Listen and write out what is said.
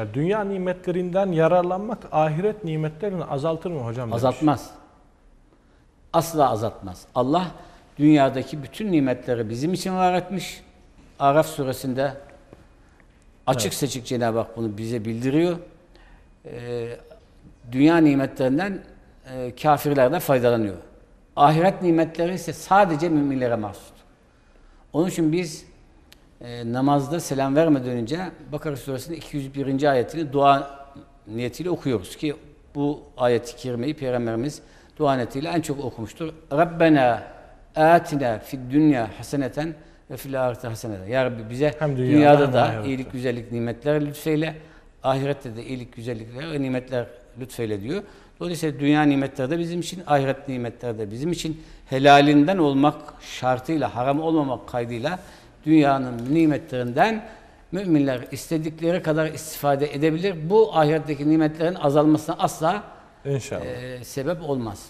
Ya Dünya nimetlerinden yararlanmak ahiret nimetlerini azaltır mı hocam? demiş. Azaltmaz. Asla azaltmaz. Allah dünyadaki bütün nimetleri bizim için var etmiş. Araf suresinde açık seçik Cenab-ı Hak bunu bize bildiriyor. Ee, dünya nimetlerinden e, kafirler de faydalanıyor. Ahiret nimetleri ise sadece müminlere mahsus. Onun için biz e, namazda selam vermeden önce Bakara suresinin 201. ayetini dua niyetiyle okuyoruz ki bu ayeti kerimeyi Peygamberimiz dua niyetiyle en çok okumuştur. Rabbena atina fid dünya haseneten ve fil ahirete haseneten. Ya Rabbi bize Hem dünyada dünyada hem da ahirette. iyilik, güzellik, nimetler lütfeyle, ahirette de iyilik, güzellikler ve nimetler lütfeyle diyor. Dolayısıyla dünya nimetleri de bizim için, ahiret nimetleri de bizim için helalinden olmak şartıyla, haram olmamak kaydıyla dünyanın nimetlerinden müminler istedikleri kadar istifade edebilir. Bu ahiretteki nimetlerin azalmasına asla İnşallah. e, sebep olmaz.